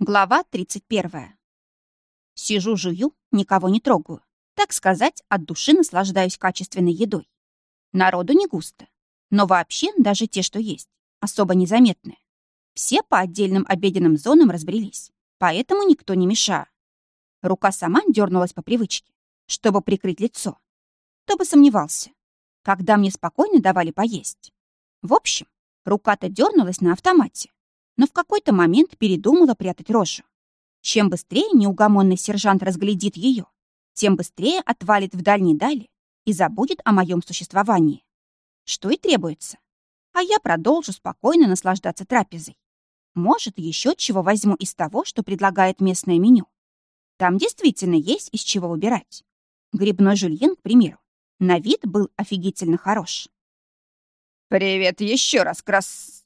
Глава 31. Сижу, жую, никого не трогаю. Так сказать, от души наслаждаюсь качественной едой. Народу не густо. Но вообще даже те, что есть, особо незаметные. Все по отдельным обеденным зонам разбрелись, поэтому никто не мешает. Рука сама дернулась по привычке, чтобы прикрыть лицо. Кто бы сомневался, когда мне спокойно давали поесть. В общем, рука-то дернулась на автомате но в какой-то момент передумала прятать рожу. Чем быстрее неугомонный сержант разглядит ее, тем быстрее отвалит в дальней дали и забудет о моем существовании. Что и требуется. А я продолжу спокойно наслаждаться трапезой. Может, еще чего возьму из того, что предлагает местное меню. Там действительно есть из чего выбирать. Грибной жульен, к примеру, на вид был офигительно хорош. «Привет еще раз, крас...»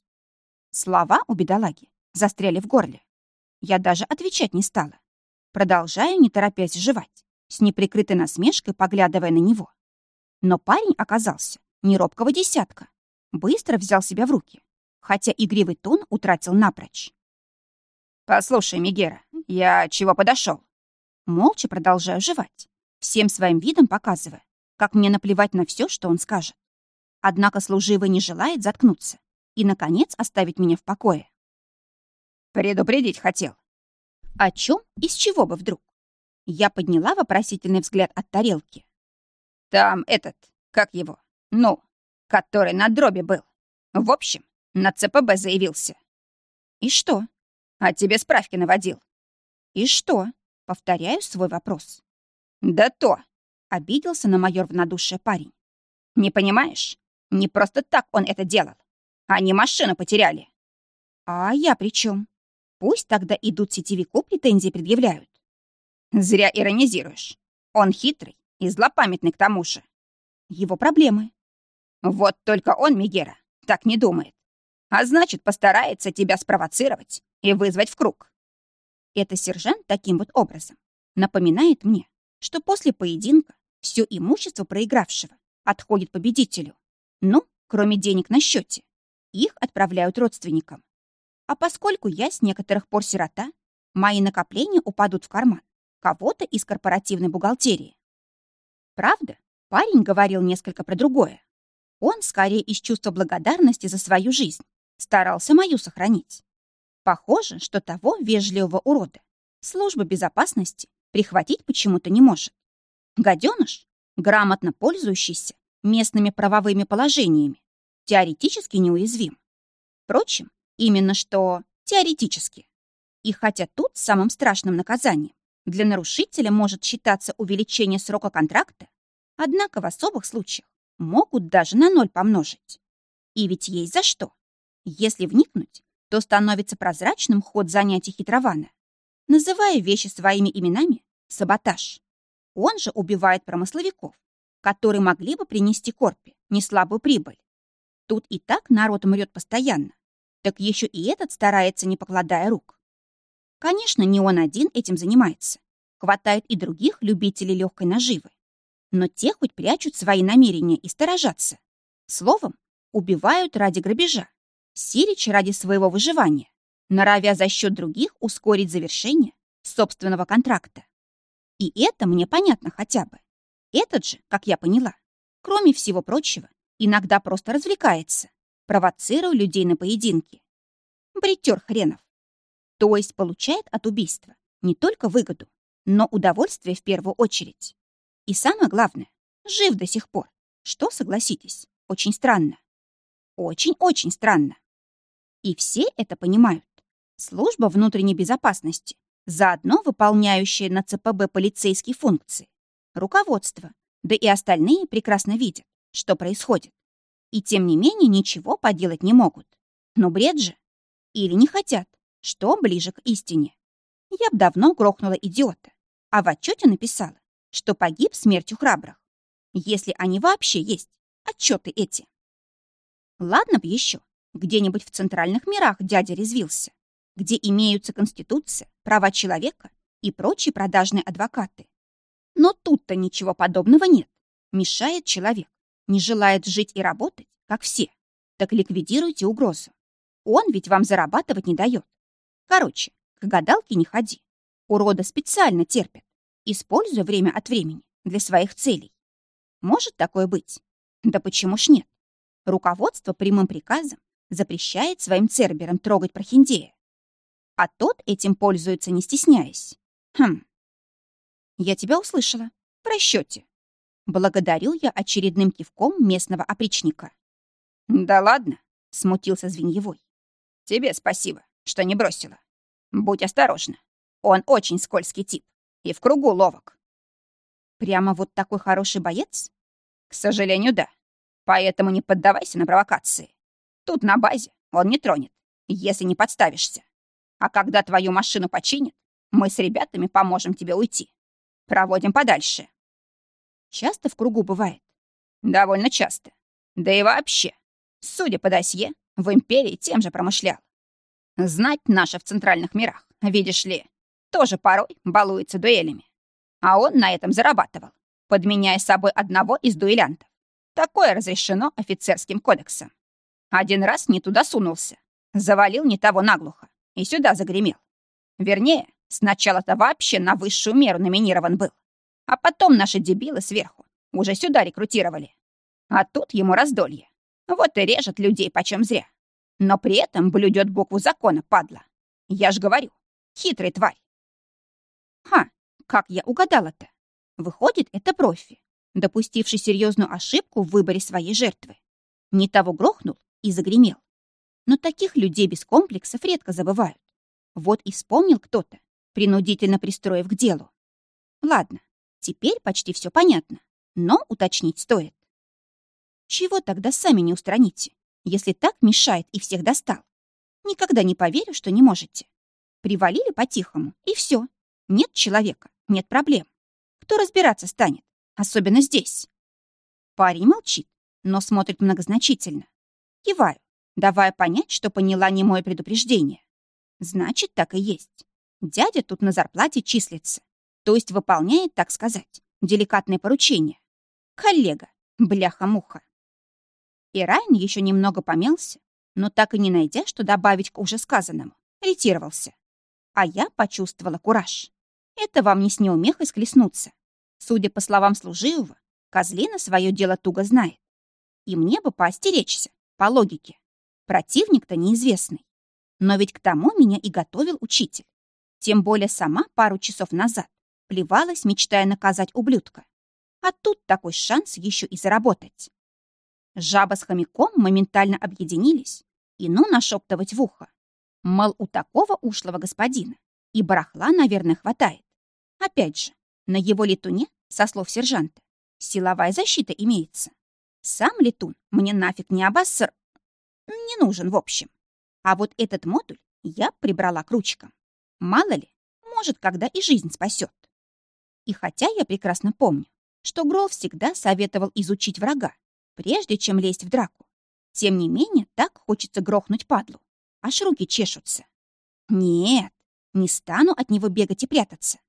Слова у бедолаги застряли в горле. Я даже отвечать не стала. Продолжаю, не торопясь жевать, с неприкрытой насмешкой поглядывая на него. Но парень оказался не робкого десятка. Быстро взял себя в руки, хотя игривый тон утратил напрочь. «Послушай, Мигера, я чего подошел? Молча продолжаю жевать, всем своим видом показывая, как мне наплевать на все, что он скажет. Однако служивый не желает заткнуться и, наконец, оставить меня в покое. Предупредить хотел. О чем и с чего бы вдруг? Я подняла вопросительный взгляд от тарелки. Там этот, как его, ну, который на дробе был. В общем, на ЦПБ заявился. И что? А тебе справки наводил. И что? Повторяю свой вопрос. Да то, обиделся на мое равнодушие парень. Не понимаешь? Не просто так он это делал. Они машину потеряли. А я при чем? Пусть тогда идут сетевику претензии предъявляют. Зря иронизируешь. Он хитрый и злопамятный к тому же. Его проблемы. Вот только он, Мигера, так не думает. А значит, постарается тебя спровоцировать и вызвать в круг. Это сержант таким вот образом напоминает мне, что после поединка все имущество проигравшего отходит победителю. Ну, кроме денег на счете. Их отправляют родственникам. А поскольку я с некоторых пор сирота, мои накопления упадут в карман кого-то из корпоративной бухгалтерии. Правда, парень говорил несколько про другое. Он, скорее из чувства благодарности за свою жизнь, старался мою сохранить. Похоже, что того вежливого урода служба безопасности прихватить почему-то не может. Гаденыш, грамотно пользующийся местными правовыми положениями, теоретически неуязвим. Впрочем, именно что теоретически. И хотя тут самым страшным наказанием для нарушителя может считаться увеличение срока контракта, однако в особых случаях могут даже на ноль помножить. И ведь есть за что. Если вникнуть, то становится прозрачным ход занятий хитрована. Называя вещи своими именами – саботаж. Он же убивает промысловиков, которые могли бы принести Корпе неслабую прибыль. Тут и так народ мрет постоянно. Так еще и этот старается, не покладая рук. Конечно, не он один этим занимается. Хватает и других любителей легкой наживы. Но те хоть прячут свои намерения и сторожатся. Словом, убивают ради грабежа, сирич ради своего выживания, норовя за счет других ускорить завершение собственного контракта. И это мне понятно хотя бы. Этот же, как я поняла, кроме всего прочего, Иногда просто развлекается, провоцируя людей на поединки. Бритер хренов. То есть получает от убийства не только выгоду, но удовольствие в первую очередь. И самое главное, жив до сих пор, что, согласитесь, очень странно. Очень-очень странно. И все это понимают. Служба внутренней безопасности, заодно выполняющая на ЦПБ полицейские функции. Руководство, да и остальные прекрасно видят, что происходит. И тем не менее ничего поделать не могут. Но бред же. Или не хотят, что ближе к истине. Я б давно грохнула идиота, а в отчете написала, что погиб смертью храбрых. Если они вообще есть, отчеты эти. Ладно б еще, где-нибудь в центральных мирах дядя резвился, где имеются конституция, права человека и прочие продажные адвокаты. Но тут-то ничего подобного нет. Мешает человек, не желает жить и работать, как все, так ликвидируйте угрозу. Он ведь вам зарабатывать не дает. Короче, К гадалке не ходи. Урода специально терпят, используя время от времени для своих целей. Может такое быть? Да почему ж нет? Руководство прямым приказом запрещает своим церберам трогать прохиндея. А тот этим пользуется, не стесняясь. Хм. Я тебя услышала. В расчете. Благодарю я очередным кивком местного опричника. «Да ладно», — смутился Звеньевой. «Тебе спасибо, что не бросила. Будь осторожна. Он очень скользкий тип и в кругу ловок». «Прямо вот такой хороший боец?» «К сожалению, да. Поэтому не поддавайся на провокации. Тут на базе он не тронет, если не подставишься. А когда твою машину починят, мы с ребятами поможем тебе уйти. Проводим подальше». Часто в кругу бывает? Довольно часто. Да и вообще, судя по досье, в Империи тем же промышлял. Знать наша в центральных мирах, видишь ли, тоже порой балуется дуэлями. А он на этом зарабатывал, подменяя собой одного из дуэлянтов. Такое разрешено офицерским кодексом. Один раз не туда сунулся, завалил не того наглухо и сюда загремел. Вернее, сначала-то вообще на высшую меру номинирован был. А потом наши дебилы сверху уже сюда рекрутировали. А тут ему раздолье. Вот и режет людей почем зря. Но при этом блюдет букву закона, падла. Я ж говорю, хитрый тварь. Ха, как я угадала-то? Выходит, это профи, допустивший серьезную ошибку в выборе своей жертвы. Не того грохнул и загремел. Но таких людей без комплексов редко забывают. Вот и вспомнил кто-то, принудительно пристроив к делу. Ладно, Теперь почти все понятно, но уточнить стоит. Чего тогда сами не устраните, если так мешает и всех достал? Никогда не поверю, что не можете. Привалили по-тихому, и все. Нет человека, нет проблем. Кто разбираться станет, особенно здесь? Парень молчит, но смотрит многозначительно. Киваю, давая понять, что поняла не мое предупреждение. Значит, так и есть. Дядя тут на зарплате числится. То есть выполняет, так сказать, деликатное поручение. Коллега, бляха-муха. И еще немного помялся, но так и не найдя, что добавить к уже сказанному, ретировался. А я почувствовала кураж. Это вам не с неумехой склеснуться. Судя по словам служивого, Козлина свое дело туго знает. И мне бы поостеречься, по логике. Противник-то неизвестный. Но ведь к тому меня и готовил учитель. Тем более сама пару часов назад плевалась, мечтая наказать ублюдка. А тут такой шанс еще и заработать. Жаба с хомяком моментально объединились и ну нашептывать в ухо. Мол, у такого ушлого господина и барахла, наверное, хватает. Опять же, на его летуне, со слов сержанта, силовая защита имеется. Сам летун мне нафиг не обосср... Не нужен, в общем. А вот этот модуль я прибрала к ручкам. Мало ли, может, когда и жизнь спасет. И хотя я прекрасно помню, что Грол всегда советовал изучить врага, прежде чем лезть в драку, тем не менее так хочется грохнуть падлу, аж руки чешутся. Нет, не стану от него бегать и прятаться.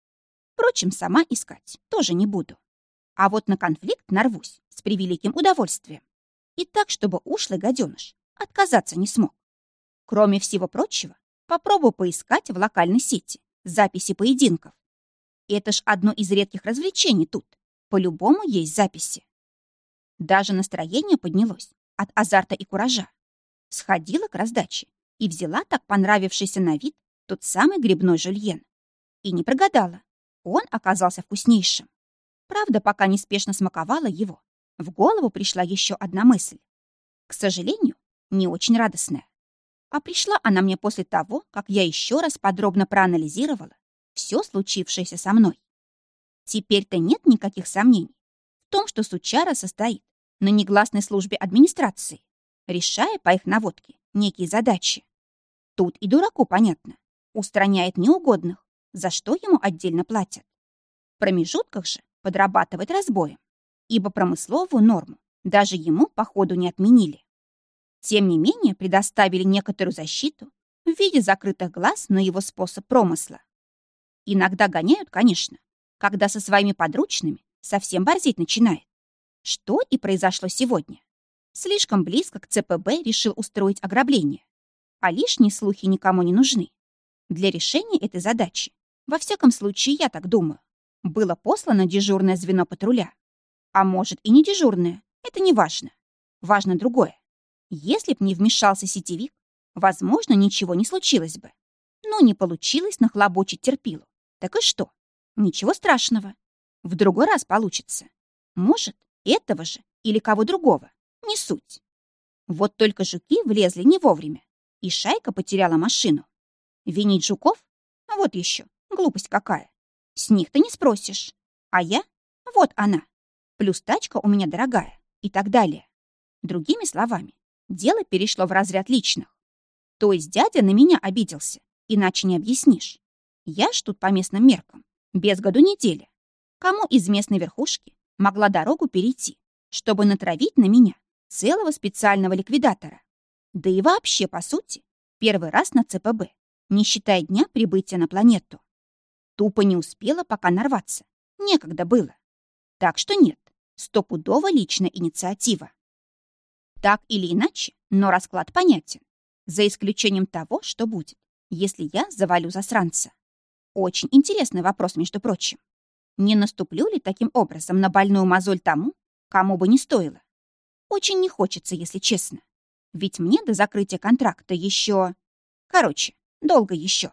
Впрочем, сама искать тоже не буду. А вот на конфликт нарвусь с превеликим удовольствием. И так, чтобы ушлый гаденыш отказаться не смог. Кроме всего прочего, попробую поискать в локальной сети записи поединков. Это ж одно из редких развлечений тут. По-любому есть записи. Даже настроение поднялось от азарта и куража. Сходила к раздаче и взяла так понравившийся на вид тот самый грибной жульен. И не прогадала. Он оказался вкуснейшим. Правда, пока неспешно смаковала его, в голову пришла еще одна мысль. К сожалению, не очень радостная. А пришла она мне после того, как я еще раз подробно проанализировала все случившееся со мной. Теперь-то нет никаких сомнений в том, что Сучара состоит на негласной службе администрации, решая по их наводке некие задачи. Тут и дураку понятно. Устраняет неугодных, за что ему отдельно платят. В промежутках же подрабатывает разбоем, ибо промысловую норму даже ему, походу, не отменили. Тем не менее, предоставили некоторую защиту в виде закрытых глаз на его способ промысла. Иногда гоняют, конечно, когда со своими подручными совсем борзить начинает. Что и произошло сегодня. Слишком близко к ЦПБ решил устроить ограбление. А лишние слухи никому не нужны. Для решения этой задачи, во всяком случае, я так думаю, было послано дежурное звено патруля. А может и не дежурное, это не важно. Важно другое. Если б не вмешался сетевик, возможно, ничего не случилось бы. Но не получилось нахлобучить терпилу. Так и что? Ничего страшного. В другой раз получится. Может, этого же или кого другого. Не суть. Вот только жуки влезли не вовремя, и шайка потеряла машину. Винить жуков? Вот еще, глупость какая. С них ты не спросишь. А я? Вот она. Плюс тачка у меня дорогая. И так далее. Другими словами, дело перешло в разряд личных. То есть дядя на меня обиделся, иначе не объяснишь. Я ж тут по местным меркам, без году неделя. Кому из местной верхушки могла дорогу перейти, чтобы натравить на меня целого специального ликвидатора? Да и вообще, по сути, первый раз на ЦПБ, не считая дня прибытия на планету. Тупо не успела пока нарваться. Некогда было. Так что нет, стопудово личная инициатива. Так или иначе, но расклад понятен. За исключением того, что будет, если я завалю засранца. Очень интересный вопрос, между прочим. Не наступлю ли таким образом на больную мозоль тому, кому бы не стоило? Очень не хочется, если честно. Ведь мне до закрытия контракта еще... Короче, долго еще.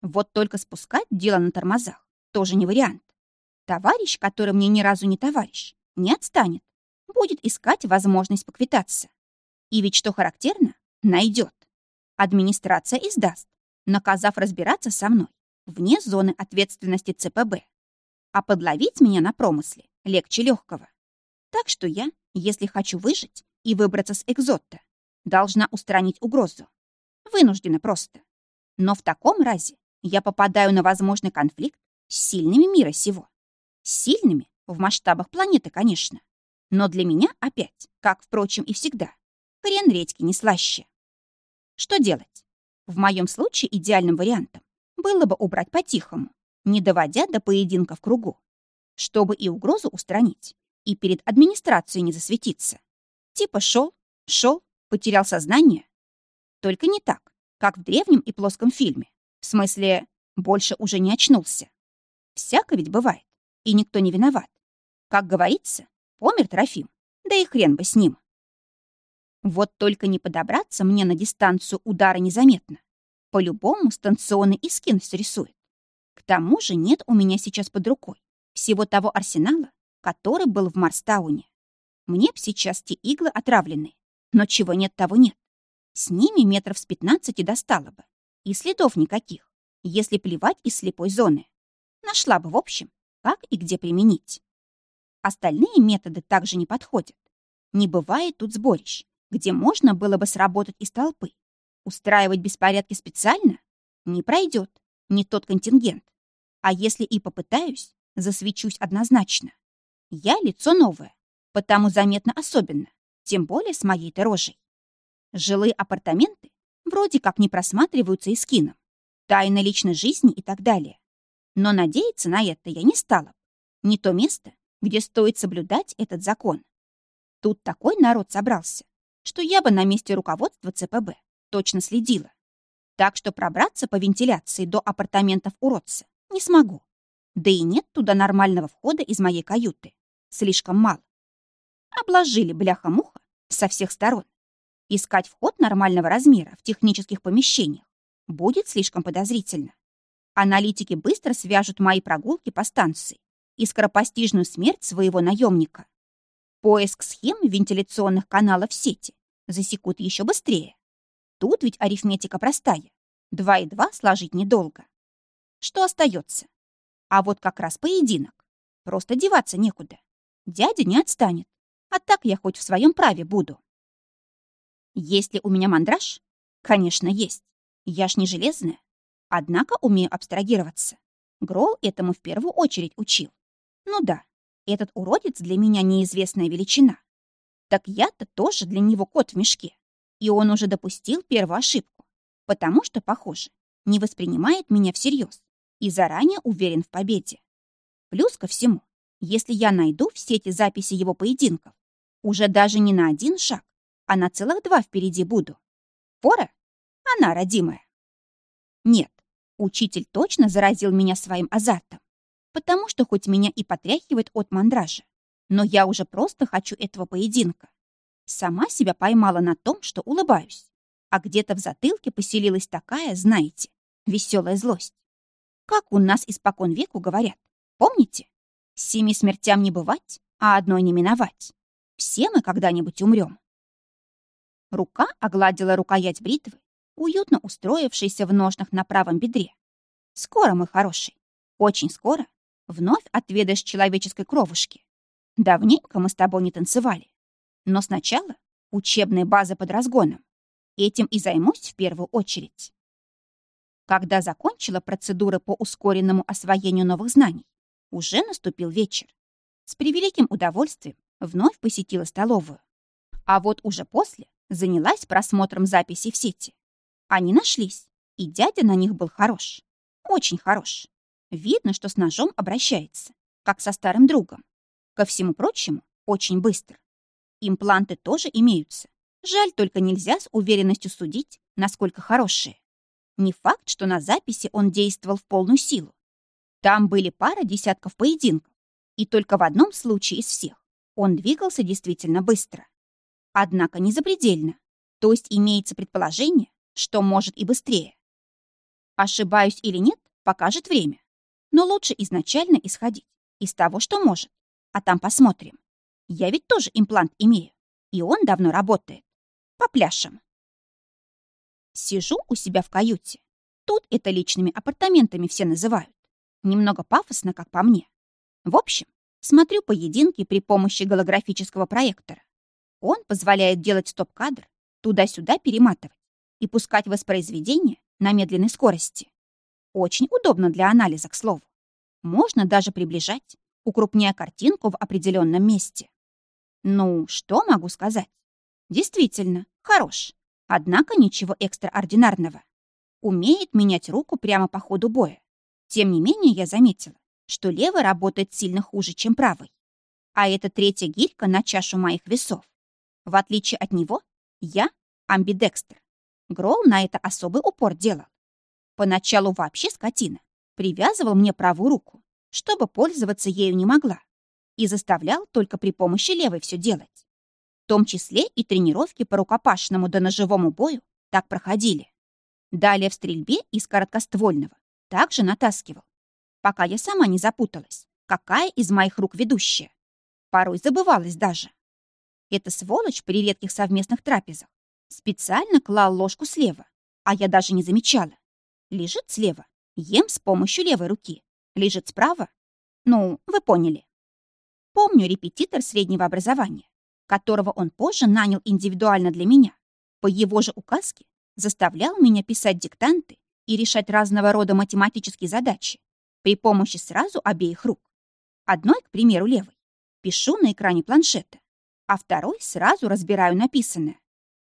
Вот только спускать дело на тормозах тоже не вариант. Товарищ, который мне ни разу не товарищ, не отстанет. Будет искать возможность поквитаться. И ведь, что характерно, найдет. Администрация издаст, наказав разбираться со мной вне зоны ответственности ЦПБ. А подловить меня на промысле легче легкого. Так что я, если хочу выжить и выбраться с экзота, должна устранить угрозу. Вынуждена просто. Но в таком разе я попадаю на возможный конфликт с сильными мира сего. С сильными в масштабах планеты, конечно. Но для меня опять, как, впрочем, и всегда, хрен редьки не слаще. Что делать? В моем случае идеальным вариантом было бы убрать по-тихому, не доводя до поединка в кругу, чтобы и угрозу устранить, и перед администрацией не засветиться. Типа шел, шел, потерял сознание. Только не так, как в древнем и плоском фильме. В смысле, больше уже не очнулся. Всяко ведь бывает, и никто не виноват. Как говорится, помер Трофим, да и хрен бы с ним. Вот только не подобраться мне на дистанцию удара незаметно. По-любому станционный и срисует. К тому же нет у меня сейчас под рукой всего того арсенала, который был в Марстауне. Мне б сейчас те иглы отравлены, но чего нет, того нет. С ними метров с пятнадцати достало бы. И следов никаких, если плевать из слепой зоны. Нашла бы, в общем, как и где применить. Остальные методы также не подходят. Не бывает тут сборищ, где можно было бы сработать из толпы. Устраивать беспорядки специально не пройдет, не тот контингент. А если и попытаюсь, засвечусь однозначно. Я лицо новое, потому заметно особенно, тем более с моей-то рожей. Жилые апартаменты вроде как не просматриваются и скином, тайна личной жизни и так далее. Но надеяться на это я не стала. Не то место, где стоит соблюдать этот закон. Тут такой народ собрался, что я бы на месте руководства ЦПБ точно следила. Так что пробраться по вентиляции до апартаментов уродца не смогу. Да и нет туда нормального входа из моей каюты. Слишком мало. Обложили бляха-муха со всех сторон. Искать вход нормального размера в технических помещениях будет слишком подозрительно. Аналитики быстро свяжут мои прогулки по станции и скоропостижную смерть своего наемника. Поиск схем вентиляционных каналов сети засекут еще быстрее. Тут ведь арифметика простая. Два и два сложить недолго. Что остается? А вот как раз поединок. Просто деваться некуда. Дядя не отстанет. А так я хоть в своем праве буду. Есть ли у меня мандраж? Конечно, есть. Я ж не железная. Однако умею абстрагироваться. Грол этому в первую очередь учил. Ну да, этот уродец для меня неизвестная величина. Так я-то тоже для него кот в мешке. И он уже допустил первую ошибку, потому что, похоже, не воспринимает меня всерьез и заранее уверен в победе. Плюс ко всему, если я найду все эти записи его поединков, уже даже не на один шаг, а на целых два впереди буду. Фора? Она родимая. Нет, учитель точно заразил меня своим азартом, потому что хоть меня и потряхивает от мандража, но я уже просто хочу этого поединка. Сама себя поймала на том, что улыбаюсь, а где-то в затылке поселилась такая, знаете, веселая злость. Как у нас испокон веку говорят, помните? Семи смертям не бывать, а одной не миновать. Все мы когда-нибудь умрем. Рука огладила рукоять бритвы, уютно устроившейся в ножнах на правом бедре. Скоро, мой хороший, очень скоро вновь отведаешь человеческой кровушки. Давненько мы с тобой не танцевали. Но сначала учебные базы под разгоном. Этим и займусь в первую очередь. Когда закончила процедуры по ускоренному освоению новых знаний, уже наступил вечер. С превеликим удовольствием вновь посетила столовую. А вот уже после занялась просмотром записей в сети. Они нашлись, и дядя на них был хорош. Очень хорош. Видно, что с ножом обращается, как со старым другом. Ко всему прочему, очень быстро. Импланты тоже имеются. Жаль, только нельзя с уверенностью судить, насколько хорошие. Не факт, что на записи он действовал в полную силу. Там были пара десятков поединков, и только в одном случае из всех он двигался действительно быстро. Однако не запредельно, то есть имеется предположение, что может и быстрее. Ошибаюсь или нет, покажет время. Но лучше изначально исходить из того, что может, а там посмотрим. Я ведь тоже имплант имею, и он давно работает. По пляшам. Сижу у себя в каюте. Тут это личными апартаментами все называют. Немного пафосно, как по мне. В общем, смотрю поединки при помощи голографического проектора. Он позволяет делать стоп-кадр, туда-сюда перематывать и пускать воспроизведение на медленной скорости. Очень удобно для анализа, к слову. Можно даже приближать, укрупняя картинку в определенном месте. Ну, что могу сказать? Действительно, хорош. Однако ничего экстраординарного. Умеет менять руку прямо по ходу боя. Тем не менее, я заметила, что левый работает сильно хуже, чем правый. А это третья гирька на чашу моих весов. В отличие от него, я амбидекстер. Грол на это особый упор делал. Поначалу вообще скотина. Привязывал мне правую руку, чтобы пользоваться ею не могла. И заставлял только при помощи левой все делать. В том числе и тренировки по рукопашному да ножевому бою так проходили. Далее в стрельбе из короткоствольного также натаскивал. Пока я сама не запуталась, какая из моих рук ведущая. Порой забывалась даже. Эта сволочь при редких совместных трапезах специально клал ложку слева, а я даже не замечала. Лежит слева, ем с помощью левой руки. Лежит справа. Ну, вы поняли. Помню репетитор среднего образования, которого он позже нанял индивидуально для меня. По его же указке заставлял меня писать диктанты и решать разного рода математические задачи при помощи сразу обеих рук. Одной, к примеру, левой, пишу на экране планшета, а второй сразу разбираю написанное.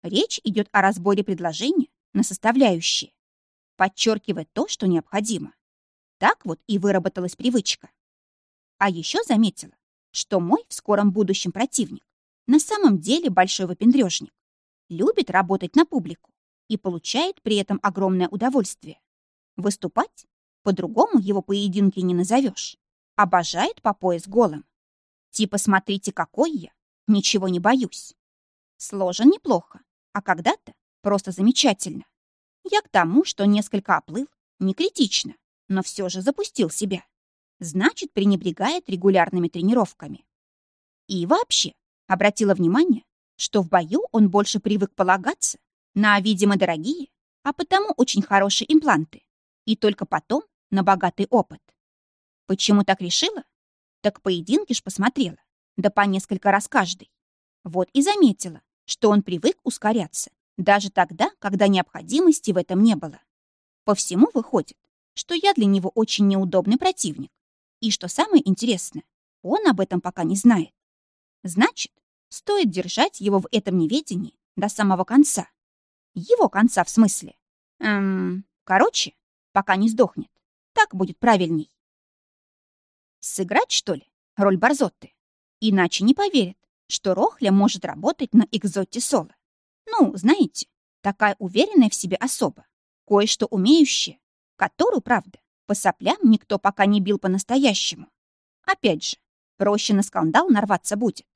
Речь идет о разборе предложения на составляющие, подчеркивая то, что необходимо. Так вот и выработалась привычка. А еще заметила, что мой в скором будущем противник на самом деле большой выпендрежник, любит работать на публику и получает при этом огромное удовольствие. Выступать по-другому его поединки не назовешь. Обожает по пояс голым. Типа «смотрите, какой я, ничего не боюсь». Сложен неплохо, а когда-то просто замечательно. Я к тому, что несколько оплыл, не критично, но все же запустил себя. Значит, пренебрегает регулярными тренировками. И вообще, обратила внимание, что в бою он больше привык полагаться на, видимо, дорогие, а потому очень хорошие импланты, и только потом на богатый опыт. Почему так решила? Так поединки ж посмотрела, да по несколько раз каждый. Вот и заметила, что он привык ускоряться, даже тогда, когда необходимости в этом не было. По всему выходит, что я для него очень неудобный противник. И что самое интересное, он об этом пока не знает. Значит, стоит держать его в этом неведении до самого конца. Его конца в смысле. Эм, короче, пока не сдохнет. Так будет правильней. Сыграть, что ли, роль Барзотты? Иначе не поверят, что Рохля может работать на Экзоте Соло. Ну, знаете, такая уверенная в себе особа. кое-что умеющее, которую, правда, по соплям никто пока не бил по-настоящему. Опять же, проще на скандал нарваться будет.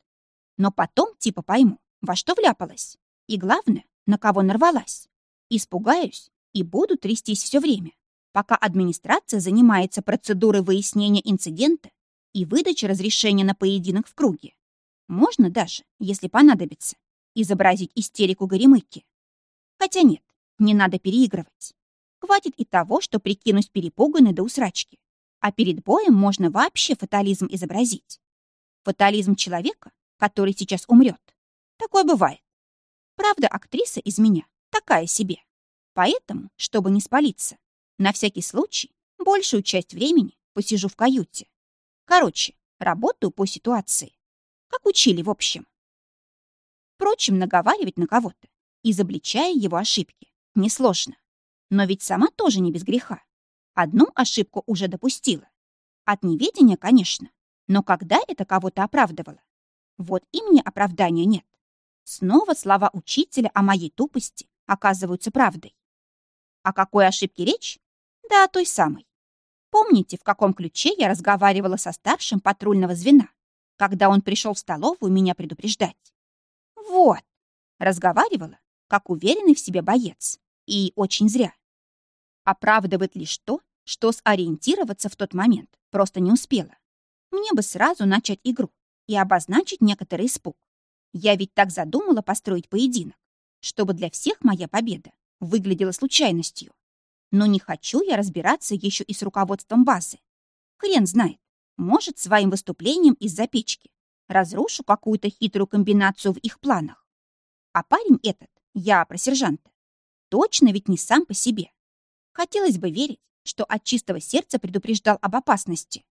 Но потом типа пойму, во что вляпалась. И главное, на кого нарвалась. Испугаюсь и буду трястись все время, пока администрация занимается процедурой выяснения инцидента и выдачи разрешения на поединок в круге. Можно даже, если понадобится, изобразить истерику горемыки. Хотя нет, не надо переигрывать. Хватит и того, что прикинусь перепуганной до усрачки. А перед боем можно вообще фатализм изобразить. Фатализм человека, который сейчас умрет. Такое бывает. Правда, актриса из меня такая себе. Поэтому, чтобы не спалиться, на всякий случай большую часть времени посижу в каюте. Короче, работаю по ситуации. Как учили, в общем. Впрочем, наговаривать на кого-то, изобличая его ошибки, несложно. Но ведь сама тоже не без греха. Одну ошибку уже допустила. От неведения, конечно. Но когда это кого-то оправдывало? Вот и мне оправдания нет. Снова слова учителя о моей тупости оказываются правдой. О какой ошибке речь? Да о той самой. Помните, в каком ключе я разговаривала со старшим патрульного звена, когда он пришел в столовую меня предупреждать? Вот. Разговаривала, как уверенный в себе боец. И очень зря. Оправдывает лишь то, что сориентироваться в тот момент просто не успела. Мне бы сразу начать игру и обозначить некоторый испуг. Я ведь так задумала построить поединок, чтобы для всех моя победа выглядела случайностью. Но не хочу я разбираться еще и с руководством базы. Хрен знает, может, своим выступлением из-за печки разрушу какую-то хитрую комбинацию в их планах. А парень этот, я про сержанта, точно ведь не сам по себе. Хотелось бы верить, что от чистого сердца предупреждал об опасности.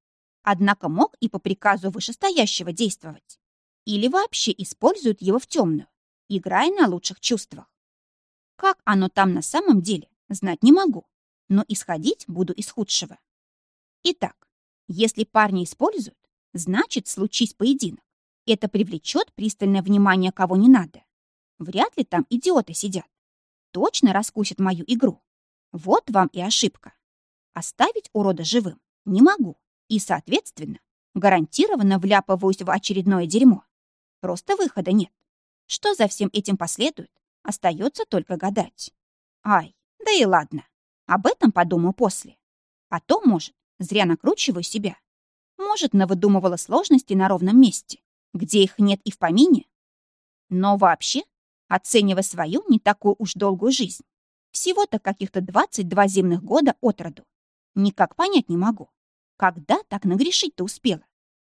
Однако мог и по приказу вышестоящего действовать. Или вообще используют его в темную, играя на лучших чувствах. Как оно там на самом деле, знать не могу, но исходить буду из худшего. Итак, если парни используют, значит, случись поединок. Это привлечет пристальное внимание кого не надо. Вряд ли там идиоты сидят. Точно раскусят мою игру. Вот вам и ошибка. Оставить урода живым не могу. И, соответственно, гарантированно вляпываюсь в очередное дерьмо. Просто выхода нет. Что за всем этим последует, остается только гадать. Ай, да и ладно. Об этом подумаю после. А то, может, зря накручиваю себя. Может, навыдумывала сложности на ровном месте, где их нет и в помине. Но вообще, оценивая свою не такую уж долгую жизнь, всего-то каких-то 22 земных года от роду. Никак понять не могу. Когда так нагрешить-то успела?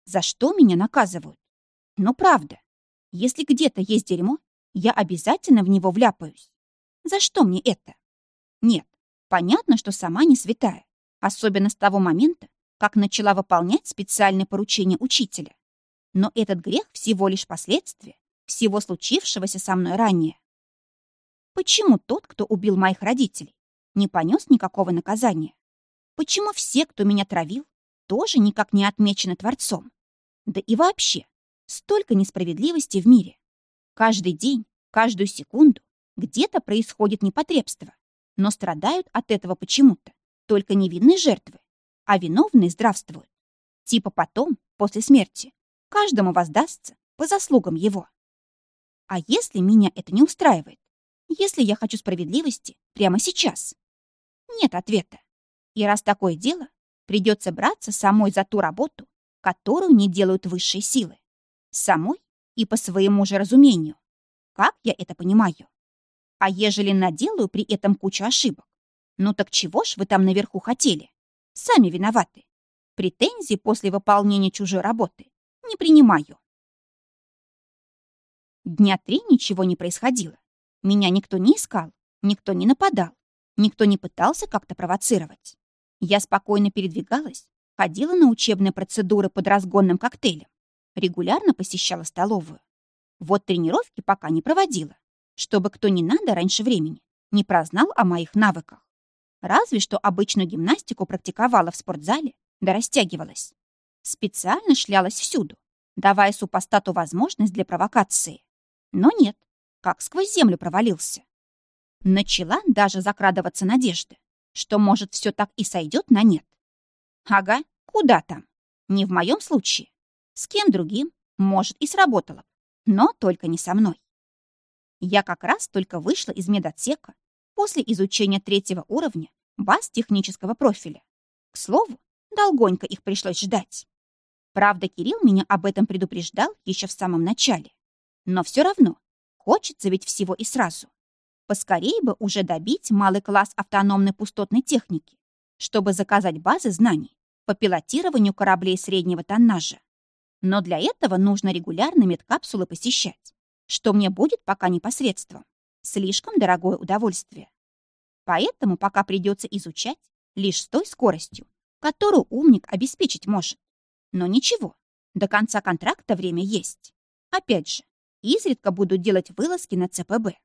За что меня наказывают? Ну, правда. Если где-то есть дерьмо, я обязательно в него вляпаюсь. За что мне это? Нет, понятно, что сама не святая. Особенно с того момента, как начала выполнять специальные поручения учителя. Но этот грех всего лишь последствие всего случившегося со мной ранее. Почему тот, кто убил моих родителей, не понес никакого наказания? Почему все, кто меня травил, тоже никак не отмечены Творцом? Да и вообще, столько несправедливости в мире. Каждый день, каждую секунду где-то происходит непотребство, но страдают от этого почему-то только невинные жертвы, а виновные здравствуют. Типа потом, после смерти, каждому воздастся по заслугам его. А если меня это не устраивает? Если я хочу справедливости прямо сейчас? Нет ответа. И раз такое дело, придется браться самой за ту работу, которую не делают высшие силы. Самой и по своему же разумению. Как я это понимаю? А ежели наделаю при этом кучу ошибок? Ну так чего ж вы там наверху хотели? Сами виноваты. Претензии после выполнения чужой работы не принимаю. Дня три ничего не происходило. Меня никто не искал, никто не нападал, никто не пытался как-то провоцировать. Я спокойно передвигалась, ходила на учебные процедуры под разгонным коктейлем, регулярно посещала столовую. Вот тренировки пока не проводила, чтобы кто не надо раньше времени не прознал о моих навыках. Разве что обычную гимнастику практиковала в спортзале, да растягивалась. Специально шлялась всюду, давая супостату возможность для провокации. Но нет, как сквозь землю провалился. Начала даже закрадываться надежда, что, может, все так и сойдет на нет. Ага, куда там? Не в моем случае. С кем другим, может, и сработало, но только не со мной. Я как раз только вышла из медотсека после изучения третьего уровня баз технического профиля. К слову, долгонько их пришлось ждать. Правда, Кирилл меня об этом предупреждал еще в самом начале. Но все равно, хочется ведь всего и сразу. Поскорее бы уже добить малый класс автономной пустотной техники, чтобы заказать базы знаний по пилотированию кораблей среднего тоннажа. Но для этого нужно регулярно медкапсулы посещать, что мне будет пока непосредством. Слишком дорогое удовольствие. Поэтому пока придется изучать лишь с той скоростью, которую умник обеспечить может. Но ничего, до конца контракта время есть. Опять же, изредка буду делать вылазки на ЦПБ.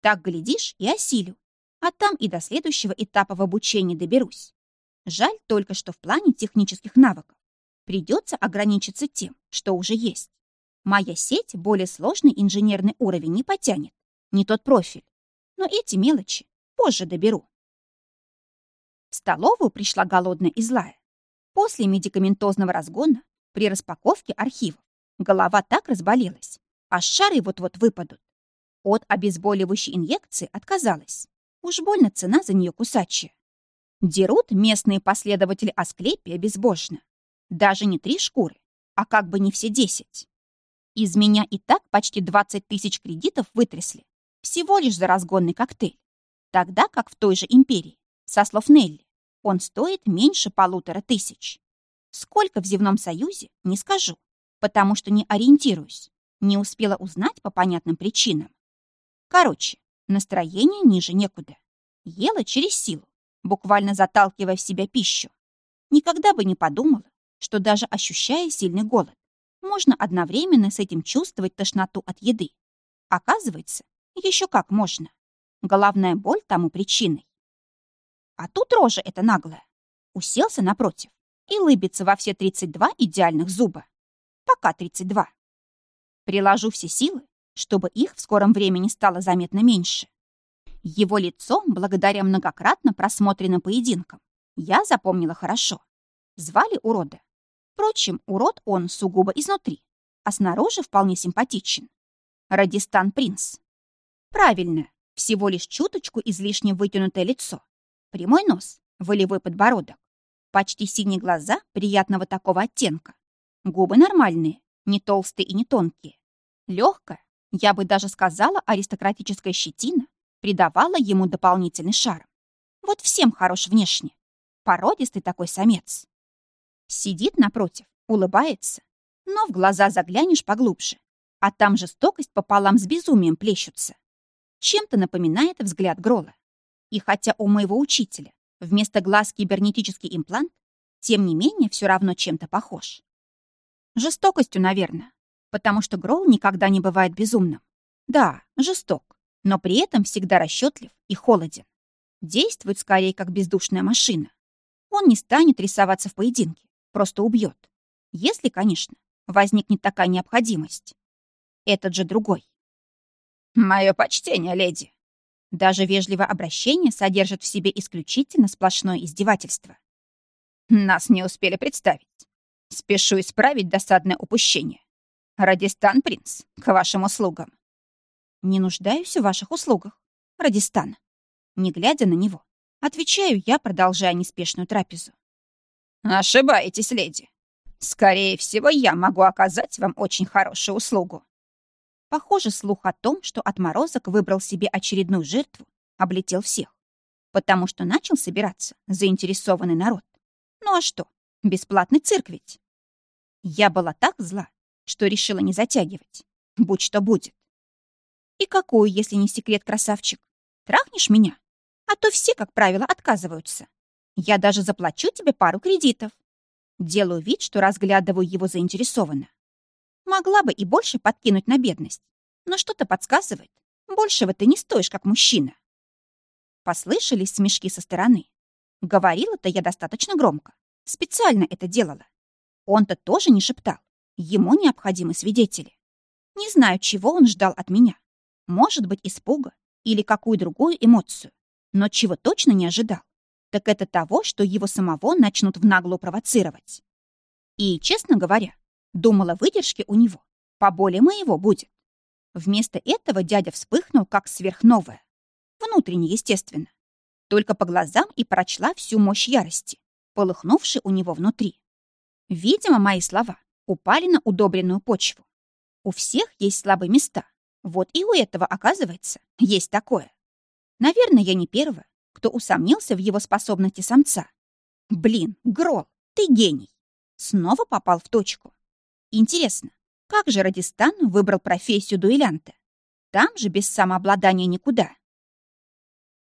Так, глядишь, и осилю. А там и до следующего этапа в обучении доберусь. Жаль только, что в плане технических навыков придется ограничиться тем, что уже есть. Моя сеть более сложный инженерный уровень не потянет, не тот профиль. Но эти мелочи позже доберу. В столовую пришла голодная и злая. После медикаментозного разгона при распаковке архивов голова так разболелась, а шары вот-вот выпадут. От обезболивающей инъекции отказалась. Уж больно цена за нее кусачая. Дерут местные последователи Асклепия безбожно. Даже не три шкуры, а как бы не все десять. Из меня и так почти 20 тысяч кредитов вытрясли. Всего лишь за разгонный коктейль. Тогда как в той же империи, со слов Нелли, он стоит меньше полутора тысяч. Сколько в земном союзе, не скажу, потому что не ориентируюсь. Не успела узнать по понятным причинам. Короче, настроение ниже некуда. Ела через силу, буквально заталкивая в себя пищу. Никогда бы не подумала, что даже ощущая сильный голод, можно одновременно с этим чувствовать тошноту от еды. Оказывается, еще как можно. Головная боль тому причиной. А тут рожа эта наглая. Уселся напротив и лыбится во все 32 идеальных зуба. Пока 32. Приложу все силы, чтобы их в скором времени стало заметно меньше. Его лицо, благодаря многократно просмотренным поединкам, я запомнила хорошо. Звали урода. Впрочем, урод он сугубо изнутри, а снаружи вполне симпатичен. Радистан Принц. Правильно, всего лишь чуточку излишне вытянутое лицо. Прямой нос, волевой подбородок. Почти синие глаза приятного такого оттенка. Губы нормальные, не толстые и не тонкие. Легкая, я бы даже сказала, аристократическая щетина придавала ему дополнительный шарм. Вот всем хорош внешне. Породистый такой самец. Сидит напротив, улыбается, но в глаза заглянешь поглубже, а там жестокость пополам с безумием плещутся. Чем-то напоминает взгляд Грола. И хотя у моего учителя вместо глаз кибернетический имплант, тем не менее все равно чем-то похож. Жестокостью, наверное, потому что Грол никогда не бывает безумным. Да, жесток, но при этом всегда расчетлив и холоден. Действует скорее как бездушная машина. Он не станет рисоваться в поединке, просто убьет. Если, конечно, возникнет такая необходимость. Этот же другой. «Мое почтение, леди!» Даже вежливое обращение содержит в себе исключительно сплошное издевательство. Нас не успели представить. Спешу исправить досадное упущение. Радистан, принц, к вашим услугам. Не нуждаюсь в ваших услугах, Радистан. Не глядя на него, отвечаю я, продолжая неспешную трапезу. Ошибаетесь, леди. Скорее всего, я могу оказать вам очень хорошую услугу. Похоже, слух о том, что отморозок выбрал себе очередную жертву, облетел всех. Потому что начал собираться заинтересованный народ. Ну а что, бесплатный цирк ведь? Я была так зла, что решила не затягивать. Будь что будет. И какую, если не секрет, красавчик? Трахнешь меня? А то все, как правило, отказываются. Я даже заплачу тебе пару кредитов. Делаю вид, что разглядываю его заинтересованно. Могла бы и больше подкинуть на бедность, но что-то подсказывает. Большего ты не стоишь, как мужчина. Послышались смешки со стороны. Говорила-то я достаточно громко. Специально это делала. Он-то тоже не шептал. Ему необходимы свидетели. Не знаю, чего он ждал от меня. Может быть, испуга или какую другую эмоцию, но чего точно не ожидал, так это того, что его самого начнут в наглую провоцировать. И, честно говоря, думала, выдержки у него поболее моего будет. Вместо этого дядя вспыхнул, как сверхновая. Внутренне, естественно. Только по глазам и прочла всю мощь ярости, полыхнувшей у него внутри. Видимо, мои слова упали на удобренную почву. У всех есть слабые места. Вот и у этого, оказывается, есть такое. Наверное, я не первая, кто усомнился в его способности самца. Блин, Грол, ты гений. Снова попал в точку. Интересно, как же Радистан выбрал профессию дуэлянта? Там же без самообладания никуда.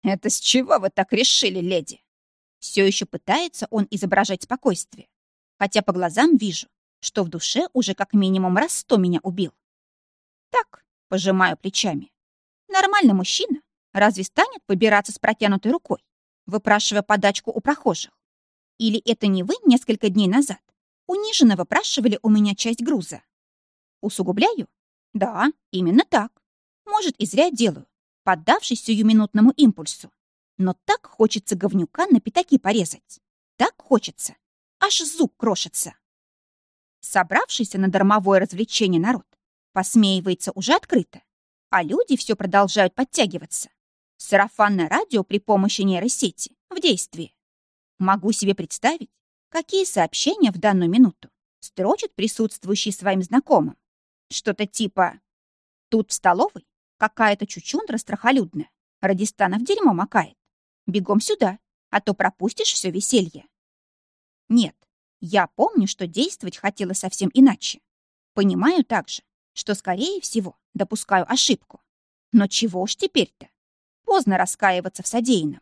«Это с чего вы так решили, леди?» Все еще пытается он изображать спокойствие, хотя по глазам вижу, что в душе уже как минимум раз сто меня убил. Так, пожимаю плечами. Нормальный мужчина разве станет побираться с протянутой рукой, выпрашивая подачку у прохожих? Или это не вы несколько дней назад униженно выпрашивали у меня часть груза? Усугубляю? Да, именно так. Может, и зря делаю, поддавшись сиюминутному импульсу. Но так хочется говнюка на пятаки порезать. Так хочется. Аж зуб крошится. Собравшийся на дармовое развлечение народ посмеивается уже открыто, а люди все продолжают подтягиваться. Сарафанное радио при помощи нейросети в действии. Могу себе представить, какие сообщения в данную минуту строчат присутствующие своим знакомым. Что-то типа «Тут в столовой какая-то чучундра страхолюдная, Радистана в дерьмо макает. Бегом сюда, а то пропустишь все веселье». Нет, я помню, что действовать хотела совсем иначе. Понимаю также, что, скорее всего, допускаю ошибку. Но чего уж теперь-то? Поздно раскаиваться в содеянном.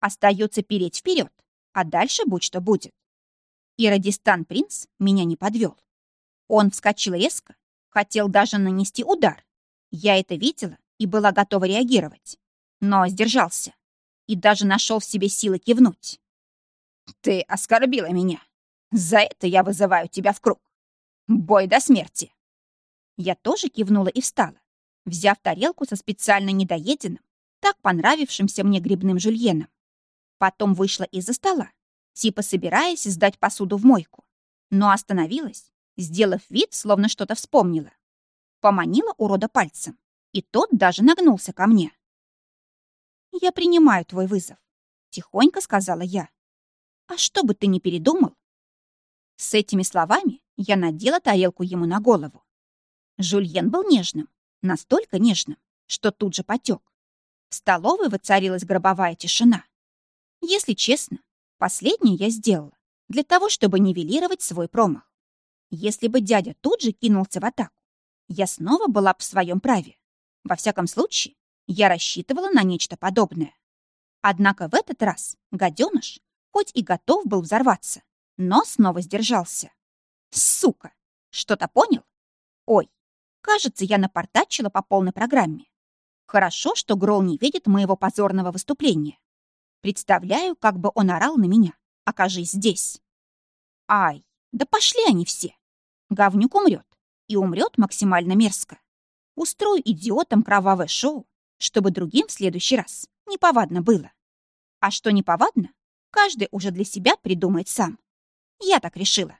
Остается переть вперед, а дальше будь что будет. И Радистан принц меня не подвел. Он вскочил резко, хотел даже нанести удар. Я это видела и была готова реагировать, но сдержался и даже нашел в себе силы кивнуть. «Ты оскорбила меня!» За это я вызываю тебя в круг. Бой до смерти. Я тоже кивнула и встала, взяв тарелку со специально недоеденным, так понравившимся мне грибным жульеном. Потом вышла из-за стола, типа собираясь сдать посуду в мойку, но остановилась, сделав вид, словно что-то вспомнила. Поманила урода пальцем, и тот даже нагнулся ко мне. «Я принимаю твой вызов», — тихонько сказала я. «А что бы ты ни передумал, с этими словами я надела тарелку ему на голову. Жульен был нежным, настолько нежным, что тут же потек. В столовой воцарилась гробовая тишина. Если честно, последнее я сделала для того, чтобы нивелировать свой промах. Если бы дядя тут же кинулся в атаку, я снова была бы в своем праве. Во всяком случае, я рассчитывала на нечто подобное. Однако в этот раз гаденыш, хоть и готов был взорваться, но снова сдержался. Сука! Что-то понял? Ой, кажется, я напортачила по полной программе. Хорошо, что Грол не видит моего позорного выступления. Представляю, как бы он орал на меня, окажись здесь. Ай, да пошли они все. Говнюк умрет, и умрет максимально мерзко. Устрою идиотам кровавое шоу, чтобы другим в следующий раз неповадно было. А что неповадно, каждый уже для себя придумает сам. Я так решила.